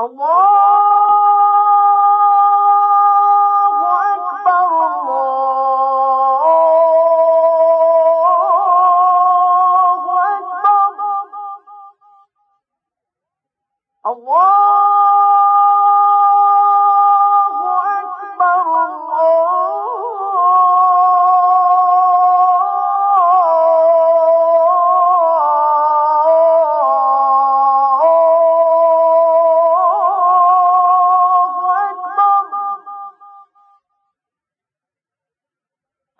الله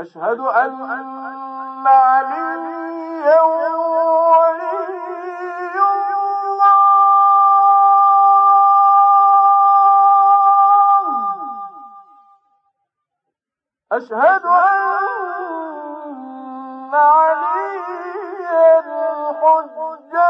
أشهد أن عليا ولي الله. أشهد أن عليا حجة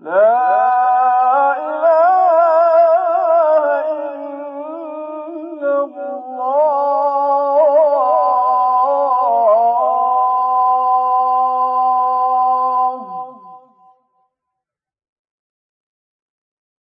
No. Uh.